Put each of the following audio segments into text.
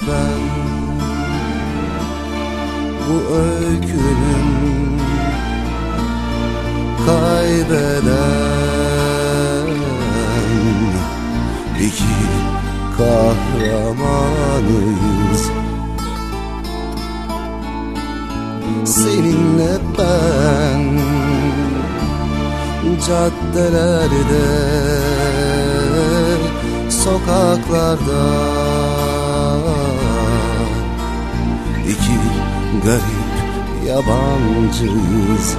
ben. Bu öykünün kaybeden iki kahramanıyız Seninle ben caddelerde sokaklarda iki garip yabancıyız.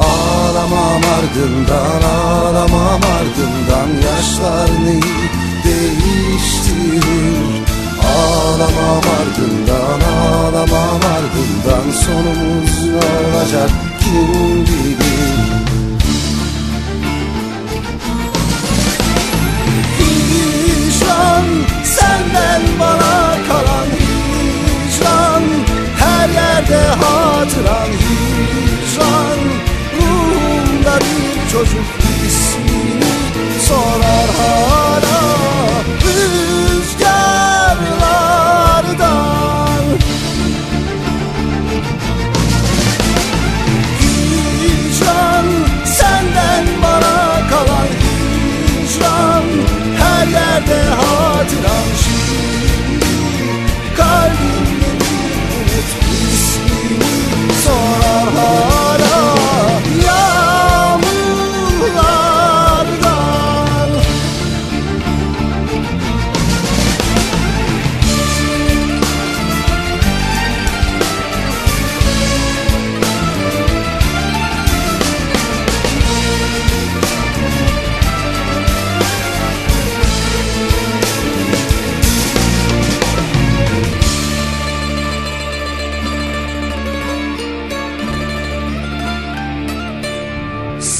Ağlamam ardından ağlamam ardından yaşlar neyi değiştirir? Ağlamam ardından ağlamam ardından sonumuz ne olacak? Kim bilir bir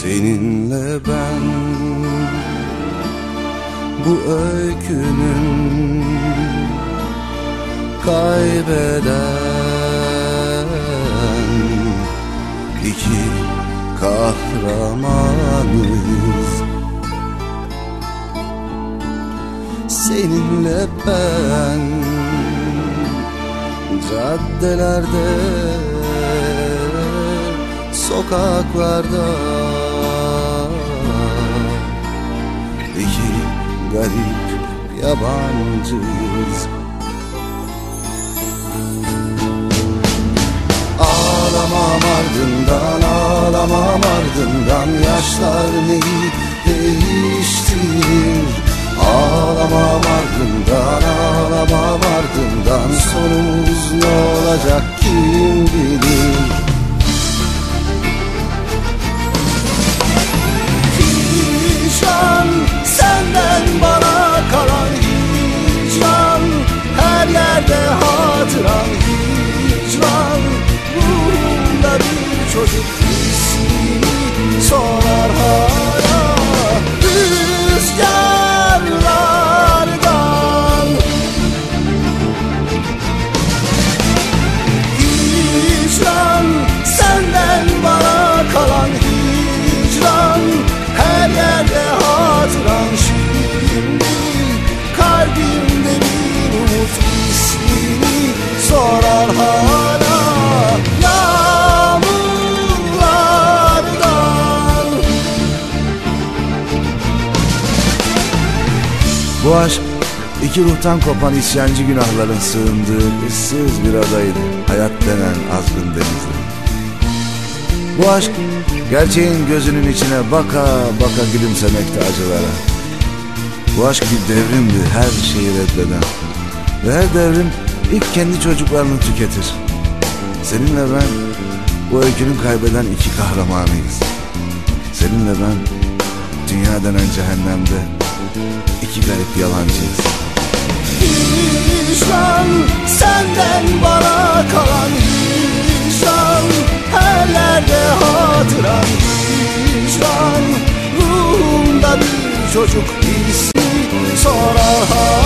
Seninle ben bu öykünün kaybeden iki kahramanıyız Seninle ben caddelerde sokaklarda iki garip yabancıyız. Ağlamam ardından ağlamam ardından yaşlar neyi değiştirir? Ağlamam ardından ağlamam ardından sonumuz ne olacak kim bilir Bu aşk iki ruhtan kopan isyancı günahların sığındığı ıssız bir adaydı. Hayat denen azgın denizde. Bu aşk gerçeğin gözünün içine baka baka gülümsemekte acılara. Bu aşk bir devrimdi her şeyi reddeden. Ve her devrim ilk kendi çocuklarını tüketir. Seninle ben bu öykünün kaybeden iki kahramanıyız. Seninle ben dünya denen cehennemde iki garip yalancıyız. Hicran senden bana kalan hicran Her yerde hatıran hicran Ruhumda bir çocuk 说了